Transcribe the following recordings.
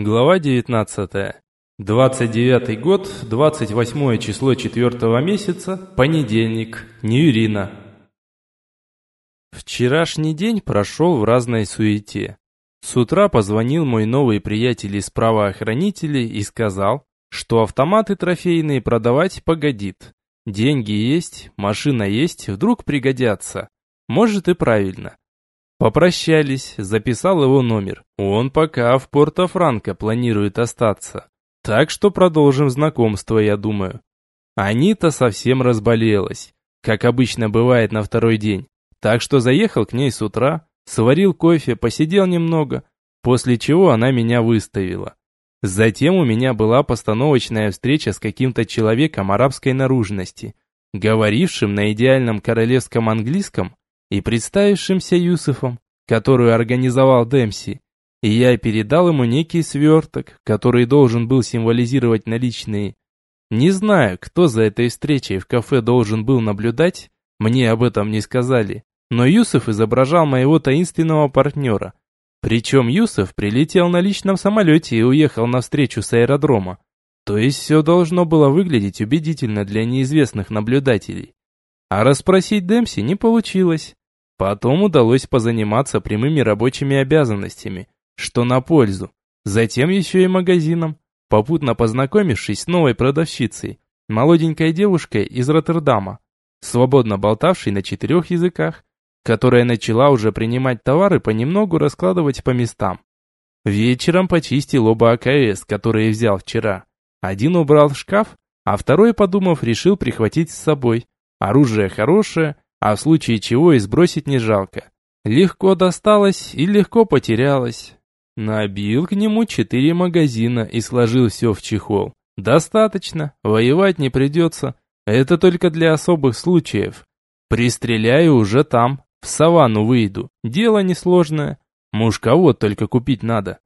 Глава 19. 29 год, 28 число 4 месяца, понедельник, Ньюрина. Вчерашний день прошел в разной суете. С утра позвонил мой новый приятель из правоохранителей и сказал, что автоматы трофейные продавать погодит. Деньги есть, машина есть, вдруг пригодятся. Может и правильно. Попрощались, записал его номер. Он пока в Порто-Франко планирует остаться. Так что продолжим знакомство, я думаю. Анита совсем разболелась, как обычно бывает на второй день. Так что заехал к ней с утра, сварил кофе, посидел немного, после чего она меня выставила. Затем у меня была постановочная встреча с каким-то человеком арабской наружности, говорившим на идеальном королевском английском и представившимся Юсуфом, которую организовал Демси, и я передал ему некий сверток, который должен был символизировать наличные. Не знаю, кто за этой встречей в кафе должен был наблюдать, мне об этом не сказали, но Юсуф изображал моего таинственного партнера. Причем Юсуф прилетел на личном самолете и уехал на встречу с аэродрома. То есть все должно было выглядеть убедительно для неизвестных наблюдателей. А расспросить Демси не получилось. Потом удалось позаниматься прямыми рабочими обязанностями, что на пользу. Затем еще и магазином, попутно познакомившись с новой продавщицей, молоденькой девушкой из Роттердама, свободно болтавшей на четырех языках, которая начала уже принимать товары понемногу раскладывать по местам. Вечером почистил оба АКС, которые взял вчера. Один убрал в шкаф, а второй, подумав, решил прихватить с собой. Оружие хорошее, а в случае чего и сбросить не жалко. Легко досталось и легко потерялось. Набил к нему четыре магазина и сложил все в чехол. Достаточно, воевать не придется. Это только для особых случаев. Пристреляю уже там, в саванну выйду. Дело несложное. Мушковод только купить надо.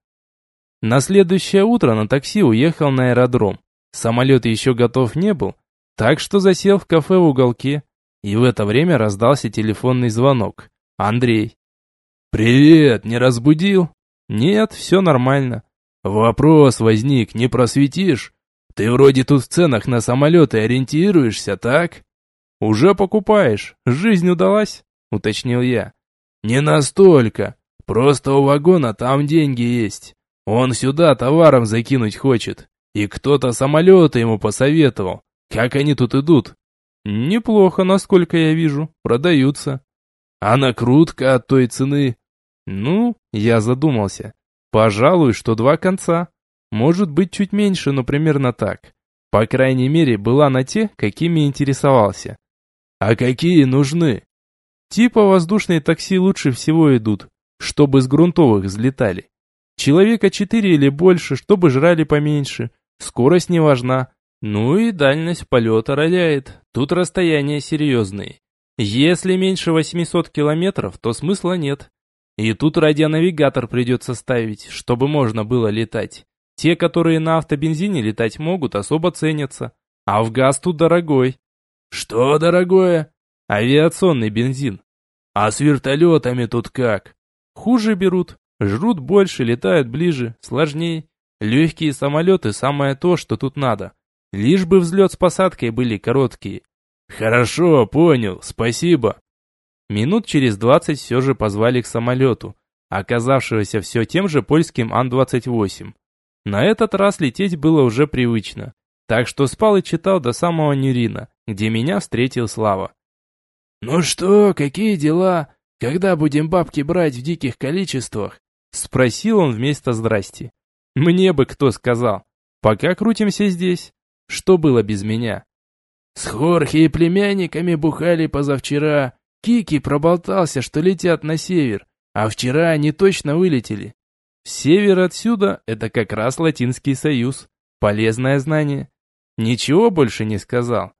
На следующее утро на такси уехал на аэродром. Самолет еще готов не был, так что засел в кафе в уголке, и в это время раздался телефонный звонок. Андрей. «Привет, не разбудил?» «Нет, все нормально». «Вопрос возник, не просветишь? Ты вроде тут в ценах на самолеты ориентируешься, так?» «Уже покупаешь. Жизнь удалась?» – уточнил я. «Не настолько. Просто у вагона там деньги есть. Он сюда товаром закинуть хочет. И кто-то самолеты ему посоветовал. Как они тут идут?» Неплохо, насколько я вижу, продаются. А накрутка от той цены? Ну, я задумался. Пожалуй, что два конца. Может быть, чуть меньше, но примерно так. По крайней мере, была на те, какими интересовался. А какие нужны? Типа воздушные такси лучше всего идут, чтобы с грунтовых взлетали. Человека четыре или больше, чтобы жрали поменьше. Скорость не важна, ну и дальность полета роляет. Тут расстояния серьезные. Если меньше 800 километров, то смысла нет. И тут радионавигатор придется ставить, чтобы можно было летать. Те, которые на автобензине летать могут, особо ценятся. А в газ тут дорогой. Что дорогое? Авиационный бензин. А с вертолетами тут как? Хуже берут. Жрут больше, летают ближе, сложнее. Легкие самолеты самое то, что тут надо. Лишь бы взлет с посадкой были короткие. Хорошо, понял, спасибо. Минут через двадцать все же позвали к самолету, оказавшегося все тем же польским Ан-28. На этот раз лететь было уже привычно, так что спал и читал до самого Нюрина, где меня встретил Слава. «Ну что, какие дела? Когда будем бабки брать в диких количествах?» Спросил он вместо «здрасти». «Мне бы кто сказал. Пока крутимся здесь. Что было без меня? С Хорхе и племянниками бухали позавчера. Кики проболтался, что летят на север, а вчера они точно вылетели. Север отсюда – это как раз Латинский Союз. Полезное знание. Ничего больше не сказал.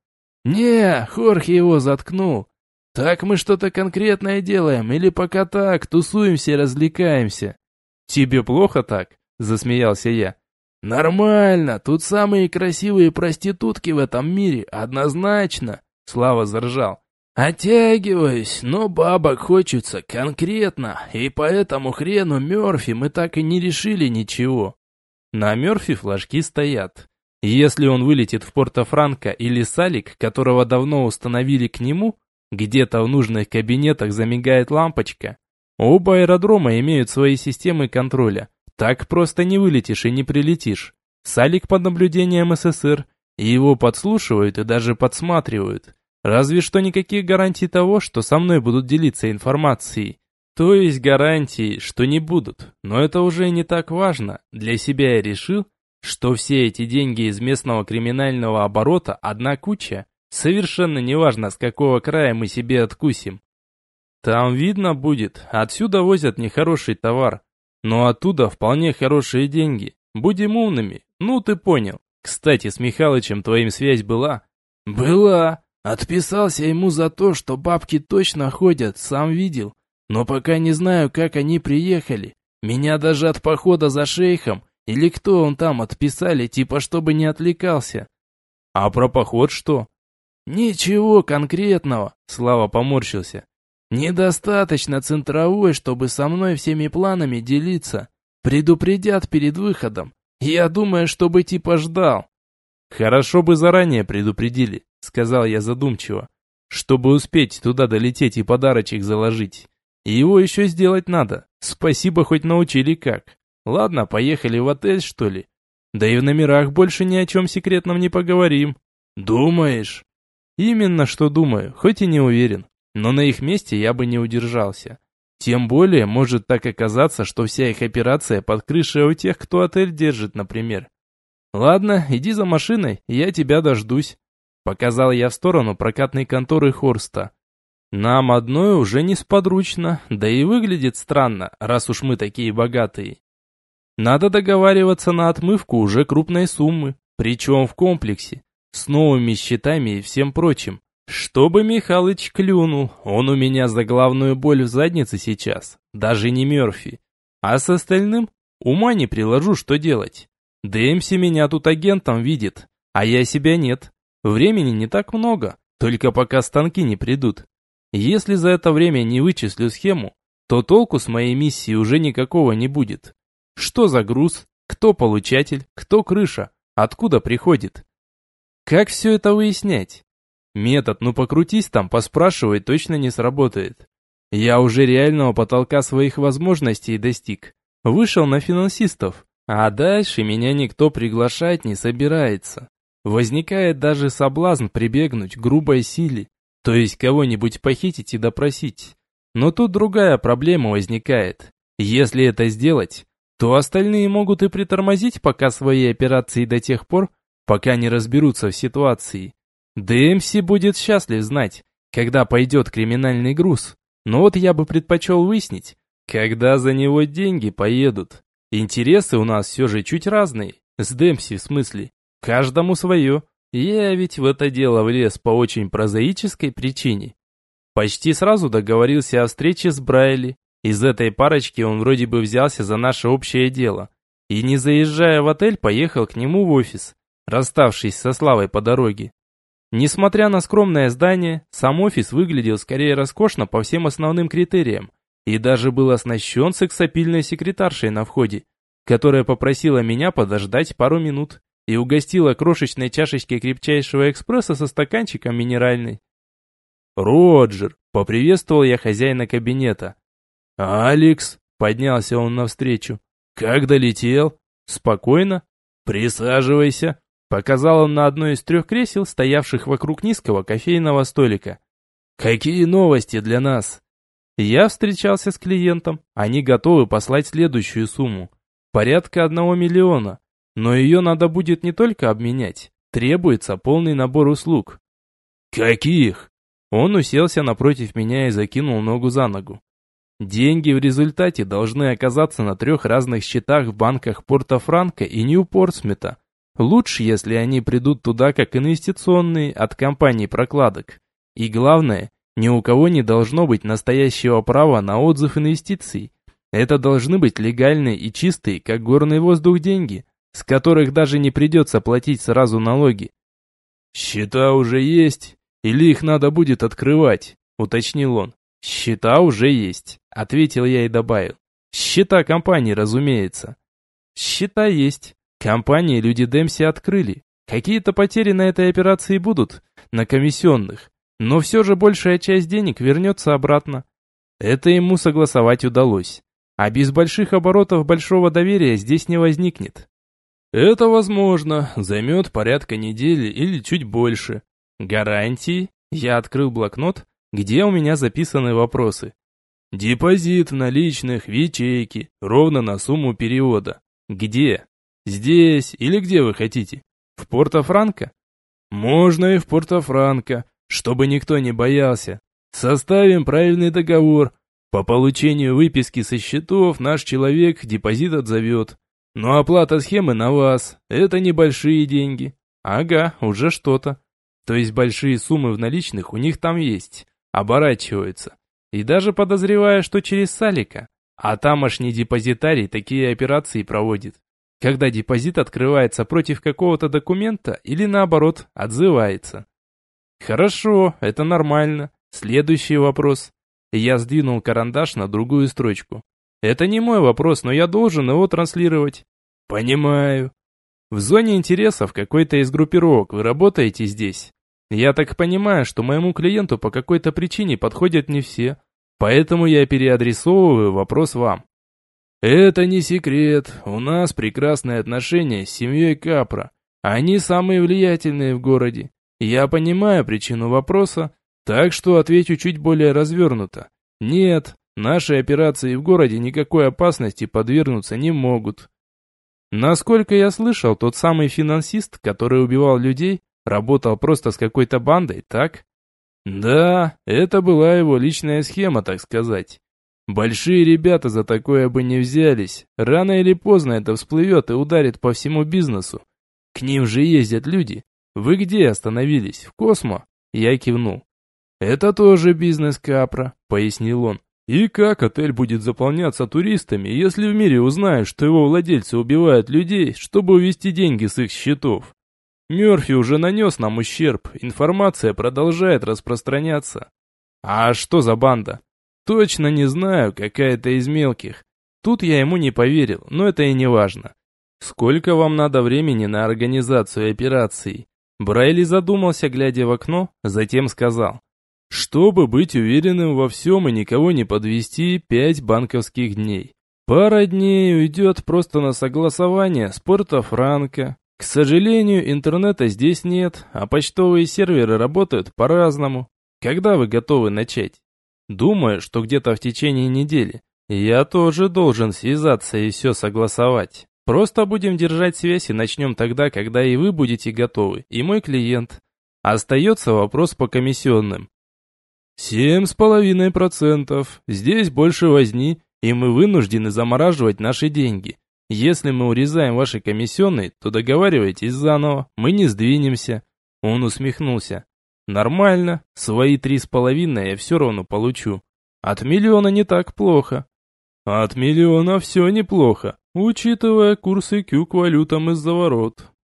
Не, Хорхе его заткнул. Так мы что-то конкретное делаем или пока так, тусуемся и развлекаемся? Тебе плохо так? Засмеялся я. «Нормально, тут самые красивые проститутки в этом мире, однозначно!» Слава заржал. «Оттягиваюсь, но бабок хочется конкретно, и по этому хрену Мёрфи мы так и не решили ничего». На Мерфи флажки стоят. Если он вылетит в Порто-Франко или Салик, которого давно установили к нему, где-то в нужных кабинетах замигает лампочка. Оба аэродрома имеют свои системы контроля. Так просто не вылетишь и не прилетишь. Салик под наблюдением СССР, и его подслушивают и даже подсматривают. Разве что никаких гарантий того, что со мной будут делиться информацией. То есть гарантии, что не будут. Но это уже не так важно. Для себя я решил, что все эти деньги из местного криминального оборота одна куча. Совершенно неважно, с какого края мы себе откусим. Там видно будет, отсюда возят нехороший товар. Но оттуда вполне хорошие деньги. Будем умными. Ну, ты понял. Кстати, с Михалычем твоим связь была? Была. Отписался ему за то, что бабки точно ходят, сам видел. Но пока не знаю, как они приехали. Меня даже от похода за шейхом, или кто он там, отписали, типа чтобы не отвлекался. А про поход что? Ничего конкретного, Слава поморщился. Недостаточно центровой, чтобы со мной всеми планами делиться. Предупредят перед выходом. Я думаю, чтобы типа ждал. Хорошо бы заранее предупредили, сказал я задумчиво, чтобы успеть туда долететь и подарочек заложить. И его еще сделать надо. Спасибо, хоть научили как. Ладно, поехали в отель, что ли? Да и в номерах больше ни о чем секретном не поговорим. Думаешь? Именно что думаю, хоть и не уверен. Но на их месте я бы не удержался. Тем более, может так оказаться, что вся их операция под крышей у тех, кто отель держит, например. Ладно, иди за машиной, я тебя дождусь. Показал я в сторону прокатной конторы Хорста. Нам одной уже несподручно, да и выглядит странно, раз уж мы такие богатые. Надо договариваться на отмывку уже крупной суммы, причем в комплексе, с новыми счетами и всем прочим. Чтобы Михалыч клюнул, он у меня за главную боль в заднице сейчас, даже не Мерфи. А с остальным ума не приложу, что делать. Дэмси меня тут агентом видит, а я себя нет. Времени не так много, только пока станки не придут. Если за это время не вычислю схему, то толку с моей миссии уже никакого не будет. Что за груз? Кто получатель? Кто крыша? Откуда приходит? Как все это выяснять? Метод «ну покрутись там, поспрашивай» точно не сработает. Я уже реального потолка своих возможностей достиг. Вышел на финансистов, а дальше меня никто приглашать не собирается. Возникает даже соблазн прибегнуть к грубой силе, то есть кого-нибудь похитить и допросить. Но тут другая проблема возникает. Если это сделать, то остальные могут и притормозить пока свои операции до тех пор, пока не разберутся в ситуации. ДМС будет счастлив знать, когда пойдет криминальный груз. Но вот я бы предпочел выяснить, когда за него деньги поедут. Интересы у нас все же чуть разные, с Демси в смысле. Каждому свое. Я ведь в это дело влез по очень прозаической причине. Почти сразу договорился о встрече с Брайли. Из этой парочки он вроде бы взялся за наше общее дело. И не заезжая в отель, поехал к нему в офис, расставшись со Славой по дороге. Несмотря на скромное здание, сам офис выглядел скорее роскошно по всем основным критериям и даже был оснащен сексапильной секретаршей на входе, которая попросила меня подождать пару минут и угостила крошечной чашечкой крепчайшего экспресса со стаканчиком минеральной. «Роджер!» — поприветствовал я хозяина кабинета. «Алекс!» — поднялся он навстречу. «Как долетел?» «Спокойно. Присаживайся!» Показал он на одно из трех кресел, стоявших вокруг низкого кофейного столика. «Какие новости для нас?» Я встречался с клиентом. Они готовы послать следующую сумму. Порядка одного миллиона. Но ее надо будет не только обменять. Требуется полный набор услуг. «Каких?» Он уселся напротив меня и закинул ногу за ногу. Деньги в результате должны оказаться на трех разных счетах в банках Порто-Франко и Нью-Портсмита. Лучше, если они придут туда как инвестиционные от компаний прокладок. И главное, ни у кого не должно быть настоящего права на отзыв инвестиций. Это должны быть легальные и чистые, как горный воздух, деньги, с которых даже не придется платить сразу налоги. «Счета уже есть? Или их надо будет открывать?» – уточнил он. «Счета уже есть», – ответил я и добавил. «Счета компании, разумеется». «Счета есть. Компании люди Демси открыли. Какие-то потери на этой операции будут, на комиссионных, но все же большая часть денег вернется обратно. Это ему согласовать удалось. А без больших оборотов большого доверия здесь не возникнет. Это возможно, займет порядка недели или чуть больше. Гарантии? Я открыл блокнот, где у меня записаны вопросы. Депозит наличных в ячейке, ровно на сумму перевода. Где? Здесь или где вы хотите? В Порто-Франко? Можно и в Порто-Франко, чтобы никто не боялся. Составим правильный договор. По получению выписки со счетов наш человек депозит отзовет. Но оплата схемы на вас. Это небольшие деньги. Ага, уже что-то. То есть большие суммы в наличных у них там есть. Оборачиваются. И даже подозревая, что через Салика. А тамошний депозитарий такие операции проводит. Когда депозит открывается против какого-то документа или наоборот, отзывается. Хорошо, это нормально. Следующий вопрос. Я сдвинул карандаш на другую строчку. Это не мой вопрос, но я должен его транслировать. Понимаю. В зоне интересов какой-то из группировок вы работаете здесь. Я так понимаю, что моему клиенту по какой-то причине подходят не все, поэтому я переадресовываю вопрос вам. Это не секрет, у нас прекрасные отношения с семьей Капра. Они самые влиятельные в городе. Я понимаю причину вопроса, так что отвечу чуть более развернуто. Нет, Наши операции в городе никакой опасности подвергнуться не могут. Насколько я слышал, тот самый финансист, который убивал людей, работал просто с какой-то бандой, так? Да, это была его личная схема, так сказать. Большие ребята за такое бы не взялись. Рано или поздно это всплывет и ударит по всему бизнесу. К ним же ездят люди. Вы где остановились? В Космо? Я кивнул. Это тоже бизнес Капра, пояснил он. И как отель будет заполняться туристами, если в мире узнают, что его владельцы убивают людей, чтобы увести деньги с их счетов? Мерфи уже нанес нам ущерб, информация продолжает распространяться. А что за банда? Точно не знаю, какая-то из мелких. Тут я ему не поверил, но это и не важно. Сколько вам надо времени на организацию операции? Брайли задумался, глядя в окно, затем сказал. Чтобы быть уверенным во всем и никого не подвести, пять банковских дней. Пара дней уйдет просто на согласование с Порто-Франко. К сожалению, интернета здесь нет, а почтовые серверы работают по-разному. Когда вы готовы начать? Думаю, что где-то в течение недели. Я тоже должен связаться и все согласовать. Просто будем держать связь и начнем тогда, когда и вы будете готовы, и мой клиент. Остается вопрос по комиссионным. Семь с половиной процентов. Здесь больше возни, и мы вынуждены замораживать наши деньги. Если мы урезаем ваши комиссионные, то договаривайтесь заново, мы не сдвинемся. Он усмехнулся. Нормально, свои три с половиной я все равно получу. От миллиона не так плохо. От миллиона все неплохо, учитывая курсы Q к валютам из-за ворот.